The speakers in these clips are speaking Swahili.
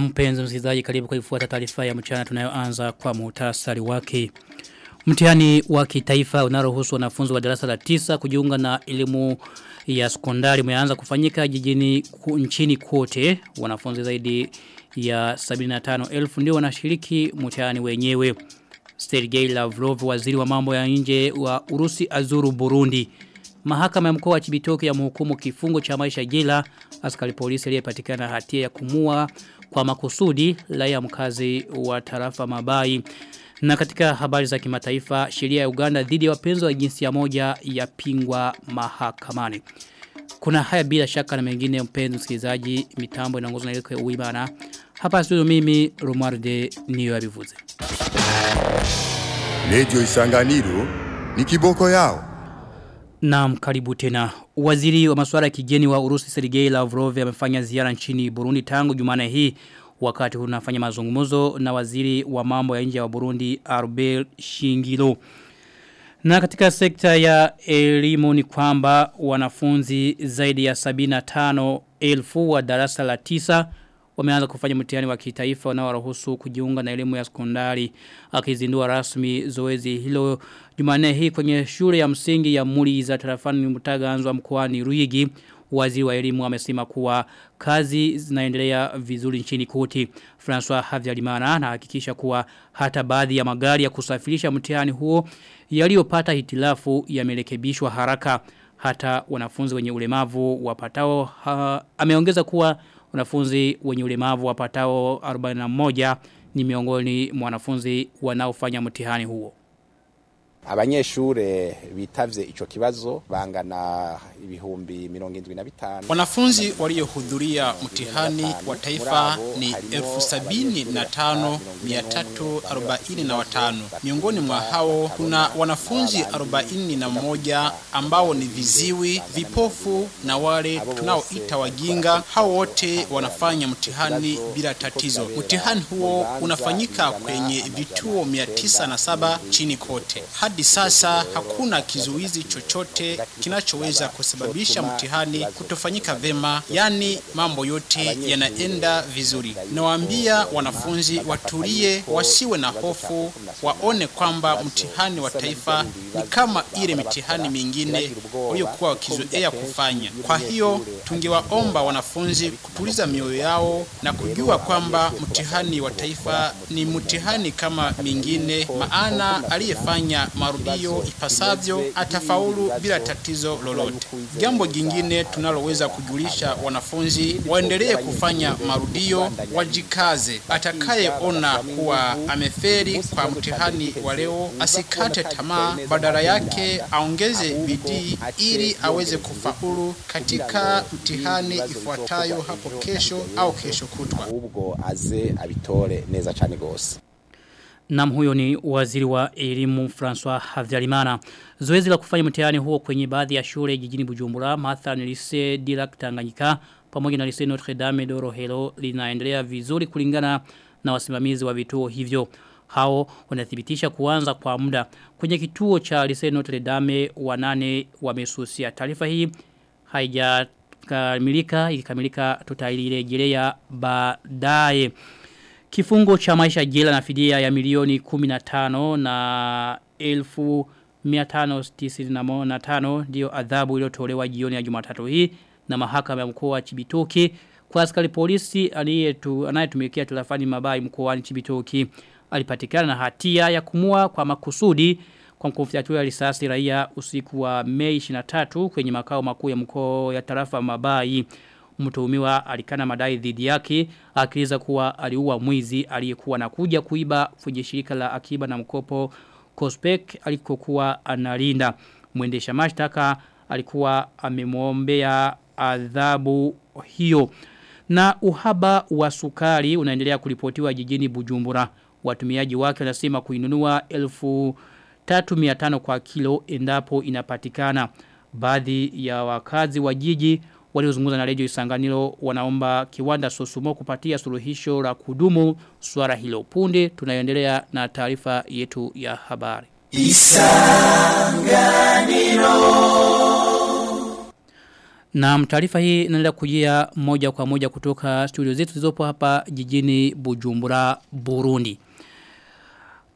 Mpenzi msikilizaji karibu kuifuata taarifa ya mchana tunayoanza kwa muhtasari wake. Mtihani wa kitaifa unaruhusu wanafunzi wa darasa la tisa kujiunga na elimu ya sekondari umeanza kufanyika jijini nchini kote. Wanafunzi zaidi ya 75,000 ndio wanashiriki mtihani wenyewe. Sergei Lavrov waziri wa mambo ya nje wa Urusi azuru Burundi. Mahakama ya mkoa wa Chibitoke ya mhukumu kifungo cha maisha jela askari polisi aliyepatikana hatia ya kumua kwa makusudi raia mkazi wa tarafa Mabai. Na katika habari za kimataifa, sheria ya Uganda dhidi ya wapenzi wa jinsia moja ya pingwa mahakamani. Kuna haya bila shaka na mengine mpenzi msikilizaji, mitambo inaongozwa na Ilke Uimana. Hapa studio mimi Romarde niyo yabivuze. Lejo Isanganiro ni kiboko yao. Naam karibu tena. Waziri wa masuala ya kigeni wa Urusi Sergei Lavrov amefanya ziara nchini Burundi tangu Jumane hii wakati unafanya mazungumzo na waziri wa mambo ya nje wa Burundi Arbel Shingilo. Na katika sekta ya elimu ni kwamba wanafunzi zaidi ya 75 elfu wa darasa la tisa wameanza kufanya mtihani wa kitaifa unaowaruhusu kujiunga na elimu ya sekondari akizindua rasmi zoezi hilo Jumanne hii kwenye shule ya msingi ya muli za tarafani Mutaganzwa mkoani Ruigi waziri wa elimu amesema kuwa kazi zinaendelea vizuri nchini kote. François Havyarimana anahakikisha kuwa hata baadhi ya magari ya kusafirisha mtihani huo yaliyopata hitilafu yamerekebishwa haraka hata wanafunzi wenye ulemavu wapatao ha, ameongeza kuwa wanafunzi wenye ulemavu wapatao 41 ni miongoni mwa wanafunzi wanaofanya mtihani huo abanyeshure bitavye ico kibazo bangana ibihumbi mirongo indwi na bitanu. Wanafunzi waliohudhuria mtihani wa taifa ni elfu sabini na tano mia tatu arobaini na watano. Miongoni mwa hao kuna wanafunzi arobaini na moja ambao ni viziwi vipofu na wale tunaoita wajinga. Hao wote wanafanya mtihani bila tatizo. Mtihani huo unafanyika kwenye vituo mia tisa na saba chini kote. Hadi sasa hakuna kizuizi chochote kinachoweza kusababisha mtihani kutofanyika vema, yani mambo yote yanaenda vizuri. Nawaambia wanafunzi watulie, wasiwe na hofu, waone kwamba mtihani wa taifa ni kama ile mitihani mingine waliokuwa wakizoea kufanya. Kwa hiyo tungewaomba wanafunzi kutuliza mioyo yao na kujua kwamba mtihani wa taifa ni mtihani kama mingine, maana aliyefanya marudio ipasavyo atafaulu bila tatizo lolote. Jambo jingine tunaloweza kujulisha wanafunzi waendelee kufanya marudio, wajikaze. Atakayeona kuwa ameferi kwa mtihani wa leo asikate tamaa, badala yake aongeze bidii ili aweze kufaulu katika mtihani ifuatayo hapo kesho au kesho kutwa. ubwo aze abitore neza cyane gose Nam huyo ni waziri wa elimu François Havyarimana. Zoezi la kufanya mtihani huo kwenye baadhi ya shule jijini Bujumbura, mathalan lise Dirac Tanganyika pamoja na lise Notre Dame de Rohelo linaendelea vizuri kulingana na wasimamizi wa vituo hivyo. Hao wanathibitisha kuanza kwa muda. Kwenye kituo cha lise Notre Dame wanane wamesusia. Taarifa hii haijakamilika, ikikamilika tutailirejelea baadaye. Kifungo cha maisha jela na fidia ya milioni 15 na elfu 595 ndio adhabu iliyotolewa jioni ya Jumatatu hii na mahakama ya mkoa wa Chibitoki kwa askari polisi aliyetu anayetumikia tulafani mabai mkoani Chibitoki. Alipatikana na hatia ya kumua kwa makusudi kwa kumfyatua risasi raia usiku wa Mei 23 kwenye makao makuu ya mkoa ya tarafa mabai mtuhumiwa alikana madai dhidi yake akiliza kuwa aliua mwizi aliyekuwa nakuja kuiba kwenye shirika la akiba na mkopo Cospec alikokuwa analinda. Mwendesha mashtaka alikuwa amemwombea adhabu hiyo. Na uhaba wa sukari unaendelea kuripotiwa jijini Bujumbura. Watumiaji wake wanasema kuinunua elfu tatu miatano kwa kilo endapo inapatikana. Baadhi ya wakazi wa jiji waliozungumza na redio Isanganiro wanaomba kiwanda Sosumo kupatia suluhisho la kudumu swala hilo. Punde tunaendelea na taarifa yetu ya habari. Isanganiro Na taarifa hii inaendelea kujia moja kwa moja kutoka studio zetu zilizopo hapa jijini Bujumbura, Burundi.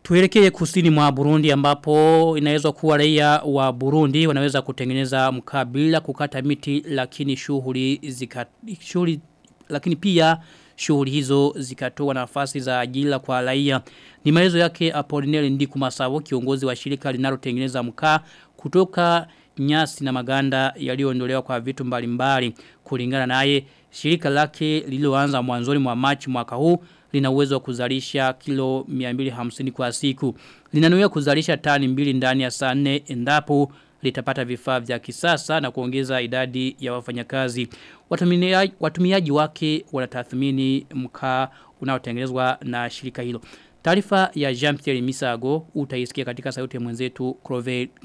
Tuelekee kusini mwa Burundi ambapo inaweza kuwa raia wa Burundi wanaweza kutengeneza mkaa bila kukata miti lakini shughuli zika shughuli lakini pia shughuli hizo zikatoa nafasi za ajira kwa raia. Ni maelezo yake Apolineri Ndiku Masabo kiongozi wa shirika linalotengeneza mkaa kutoka nyasi na maganda yaliyoondolewa kwa vitu mbalimbali kulingana naye shirika lake lililoanza mwanzoni mwa Machi mwaka huu lina uwezo wa kuzalisha kilo 250 kwa siku. Linanuia kuzalisha tani mbili ndani ya saa 4 endapo litapata vifaa vya kisasa na kuongeza idadi ya wafanyakazi. Watumiaji, watumiaji wake wanatathmini mkaa unaotengenezwa na shirika hilo. Taarifa ya Jean-Pierre Misago utaisikia katika sauti ya mwenzetu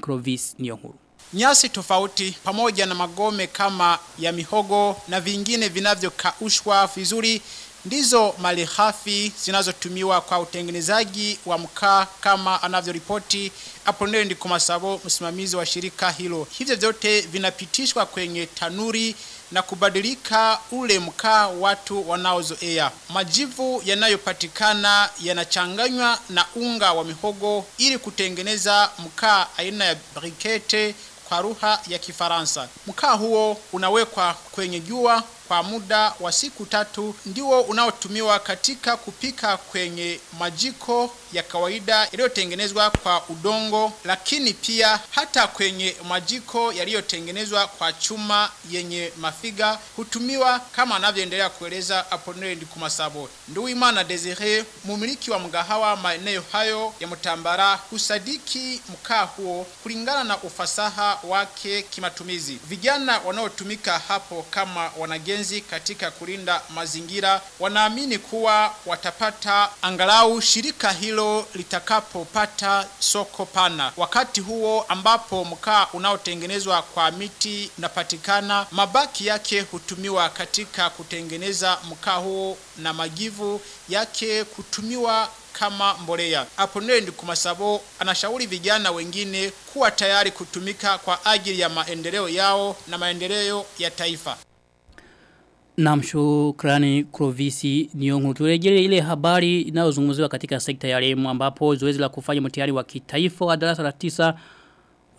Clovis Nyonguru. Nyasi tofauti pamoja na magome kama ya mihogo na vingine vinavyokaushwa vizuri ndizo malighafi zinazotumiwa kwa utengenezaji wa mkaa kama anavyoripoti Aponele Ndikumasabo msimamizi wa shirika hilo. Hivyo vyote vinapitishwa kwenye tanuri na kubadilika ule mkaa watu wanaozoea. Majivu yanayopatikana yanachanganywa na unga wa mihogo ili kutengeneza mkaa aina ya brikete kwa lugha ya Kifaransa. Mkaa huo unawekwa kwenye jua kwa muda wa siku tatu ndio unaotumiwa katika kupika kwenye majiko ya kawaida yaliyotengenezwa kwa udongo lakini pia hata kwenye majiko yaliyotengenezwa kwa chuma yenye mafiga hutumiwa kama anavyoendelea kueleza Apollinaire Ndikumasabo. Nduwimana Desire mumiliki wa mgahawa maeneo hayo ya Mtambara, husadiki mkaa huo kulingana na ufasaha wake kimatumizi. Vijana wanaotumika hapo kama wanageni wajenzi katika kulinda mazingira wanaamini kuwa watapata angalau shirika hilo litakapopata soko pana. Wakati huo ambapo mkaa unaotengenezwa kwa miti unapatikana, mabaki yake hutumiwa katika kutengeneza mkaa huo na majivu yake kutumiwa kama mbolea. Aponele Ndikumasabo anashauri vijana wengine kuwa tayari kutumika kwa ajili ya maendeleo yao na maendeleo ya taifa. Na mshukrani Krovisi Nyongu. Turejele ile habari inayozungumziwa katika sekta ya remu ambapo zoezi la kufanya mtihani wa kitaifa wa darasa la tisa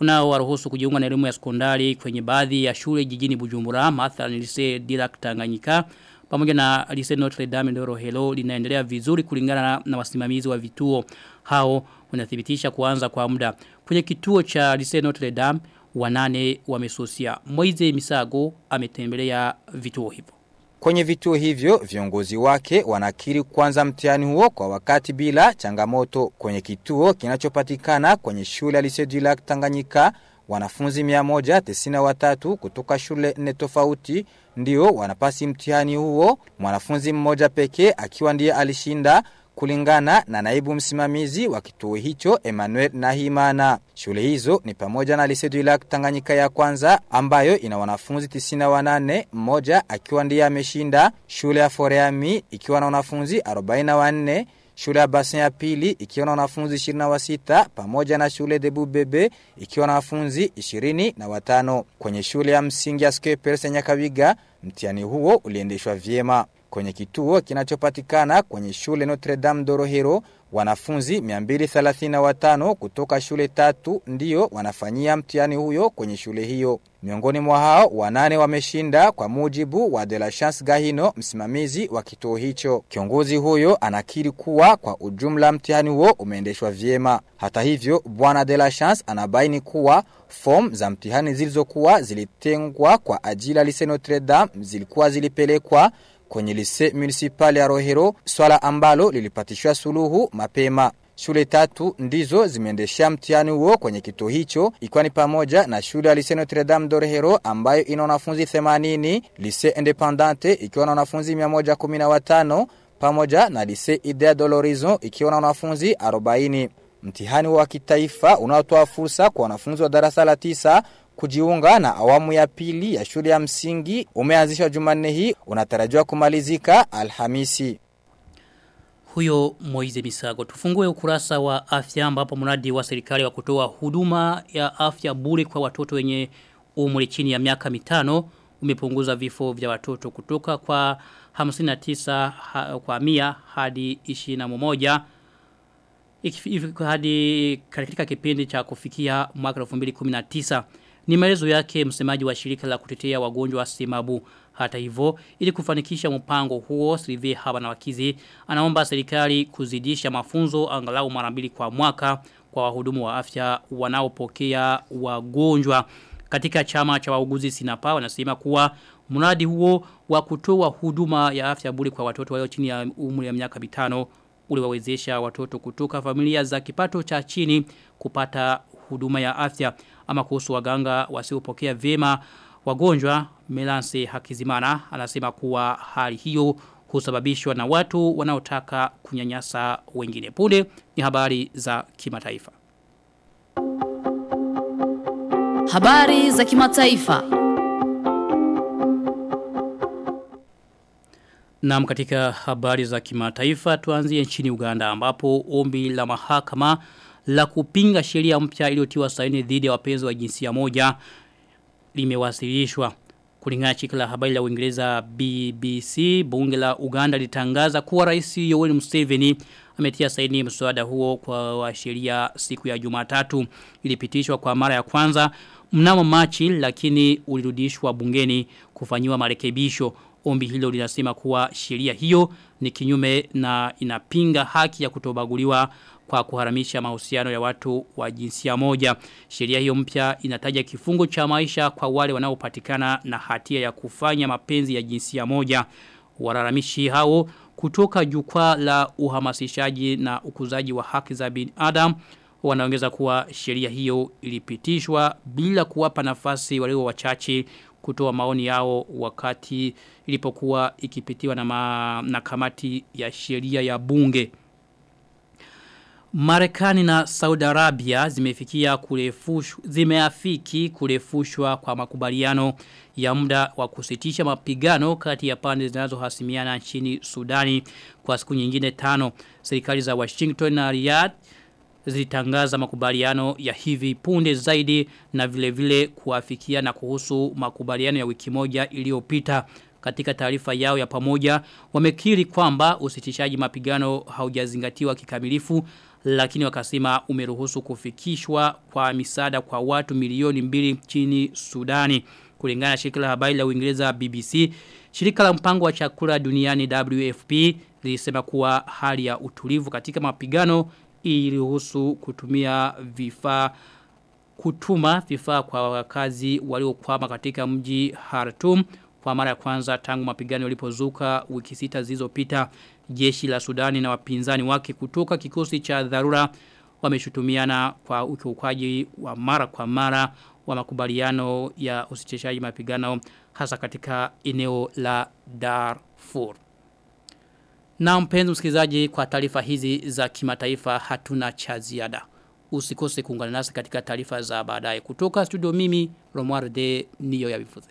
unaowaruhusu kujiunga na elimu ya sekondari kwenye baadhi ya shule jijini Bujumbura, mathalan lise dilak Tanganyika pamoja na lise Notre Dame de Rohelo linaendelea vizuri kulingana na, na wasimamizi wa vituo hao unathibitisha kuanza kwa muda. Kwenye kituo cha lise Notre Dame wanane wamesusia. Moize Misago ametembelea vituo hivyo. Kwenye vituo hivyo, viongozi wake wanakiri kwanza mtihani huo kwa wakati bila changamoto. Kwenye kituo kinachopatikana kwenye shule ya Lycée du Lac Tanganyika, wanafunzi 193 kutoka shule nne tofauti ndio wanapasi mtihani huo, mwanafunzi mmoja pekee akiwa ndiye alishinda kulingana na naibu msimamizi wa kituo hicho Emmanuel Nahimana. Shule hizo ni pamoja na Lycée Tanganyika ya kwanza ambayo ina wanafunzi 98, mmoja akiwa ndiye ameshinda, shule ya Foreami ikiwa na wanafunzi 44, shule ya basin ya pili ikiwa na wanafunzi 26 pamoja na shule de ikiwa na wanafunzi 25. Kwenye shule ya msingi ya Skepers Nyakabiga mtihani huo uliendeshwa vyema. Kwenye kituo kinachopatikana kwenye shule Notre Dame Dorohero wanafunzi 235 kutoka shule tatu ndio wanafanyia mtihani huyo kwenye shule hiyo. Miongoni mwa hao wanane wameshinda kwa mujibu wa De La Chance Gahino msimamizi wa kituo hicho. Kiongozi huyo anakiri kuwa kwa ujumla mtihani huo umeendeshwa vyema. Hata hivyo bwana De La Chance anabaini kuwa form za mtihani zilizokuwa zilitengwa kwa ajili ya Notre Dame zilikuwa zilipelekwa kwenye lise municipali ya Rohero, swala ambalo lilipatishwa suluhu mapema. Shule tatu ndizo zimeendesha mtihani huo kwenye kituo hicho ikiwa ni pamoja na shule ya Lycée Notre Dame d'Orhero ambayo ina wanafunzi 80, Lycée Independante ikiwa na wanafunzi 115 pamoja na Lycée Idea de l'Horizon ikiwa na wanafunzi 40. Mtihani wa kitaifa unaotoa fursa kwa wanafunzi wa darasa la tisa kujiunga na awamu ya pili ya shule ya msingi umeanzishwa Jumanne hii unatarajiwa kumalizika Alhamisi. Huyo Moize Misago. Tufungue ukurasa wa afya ambapo mradi wa serikali wa kutoa huduma ya afya bure kwa watoto wenye umri chini ya miaka mitano umepunguza vifo vya watoto kutoka kwa 59 ha, kwa mia hadi 21 ikifika hadi katika kipindi cha kufikia mwaka 2019 ni maelezo yake msemaji wa shirika la kutetea wagonjwa wa Simabu. Hata hivyo ili kufanikisha mpango huo Sylvie haba na wakizi anaomba serikali kuzidisha mafunzo angalau mara mbili kwa mwaka kwa wahudumu wa afya wanaopokea wagonjwa. Katika chama cha wauguzi Sinapa wanasema kuwa mradi huo wa kutoa huduma ya afya bure kwa watoto walio chini ya umri ya miaka mitano uliwawezesha watoto kutoka familia za kipato cha chini kupata huduma ya afya ama kuhusu waganga wasiopokea vyema wagonjwa Melanse Hakizimana anasema kuwa hali hiyo husababishwa na watu wanaotaka kunyanyasa wengine. Punde ni habari za kimataifa. Habari za kimataifa. Naam katika habari za kimataifa tuanzie nchini Uganda ambapo ombi la mahakama la kupinga sheria mpya iliyotiwa saini dhidi ya wapenzi wa jinsia moja limewasilishwa. Kulingana na la habari la Uingereza BBC, bunge la Uganda litangaza kuwa Rais Yoweri Museveni ametia saini mswada huo kwa wa sheria siku ya Jumatatu. Ilipitishwa kwa mara ya kwanza mnamo Machi lakini ulirudishwa bungeni kufanyiwa marekebisho. Ombi hilo linasema kuwa sheria hiyo ni kinyume na inapinga haki ya kutobaguliwa kwa kuharamisha mahusiano ya watu wa jinsia moja. Sheria hiyo mpya inataja kifungo cha maisha kwa wale wanaopatikana na hatia ya kufanya mapenzi ya jinsia moja. Wararamishi hao kutoka jukwaa la uhamasishaji na ukuzaji wa haki za binadamu wanaongeza kuwa sheria hiyo ilipitishwa bila kuwapa nafasi walio wachache kutoa maoni yao wakati ilipokuwa ikipitiwa na, ma, na kamati ya sheria ya bunge. Marekani na Saudi Arabia zimefikia kurefushwa zimeafiki kurefushwa kwa makubaliano ya muda wa kusitisha mapigano kati ya pande zinazohasimiana nchini Sudani kwa siku nyingine tano. Serikali za Washington na Riyadh zilitangaza makubaliano ya hivi punde zaidi na vile vile kuafikia na kuhusu makubaliano ya wiki moja iliyopita. Katika taarifa yao ya pamoja wamekiri kwamba usitishaji mapigano haujazingatiwa kikamilifu lakini wakasema umeruhusu kufikishwa kwa misaada kwa watu milioni mbili chini Sudani. Kulingana na shirika la habari la Uingereza BBC shirika la mpango wa chakula duniani WFP lilisema kuwa hali ya utulivu katika mapigano iliruhusu kutumia vifaa kutuma vifaa kwa wakazi waliokwama katika mji Khartoum kwa mara ya kwanza tangu mapigano yalipozuka wiki sita zilizopita jeshi la Sudani na wapinzani wake kutoka kikosi cha dharura wameshutumiana kwa ukiukwaji wa mara kwa mara wa makubaliano ya usitishaji mapigano hasa katika eneo la Darfur. Na mpenzi msikilizaji kwa taarifa hizi za kimataifa hatuna cha ziada. Usikose kuungana nasi katika taarifa za baadaye kutoka studio mimi Romuald de Niyo ya Bifuze.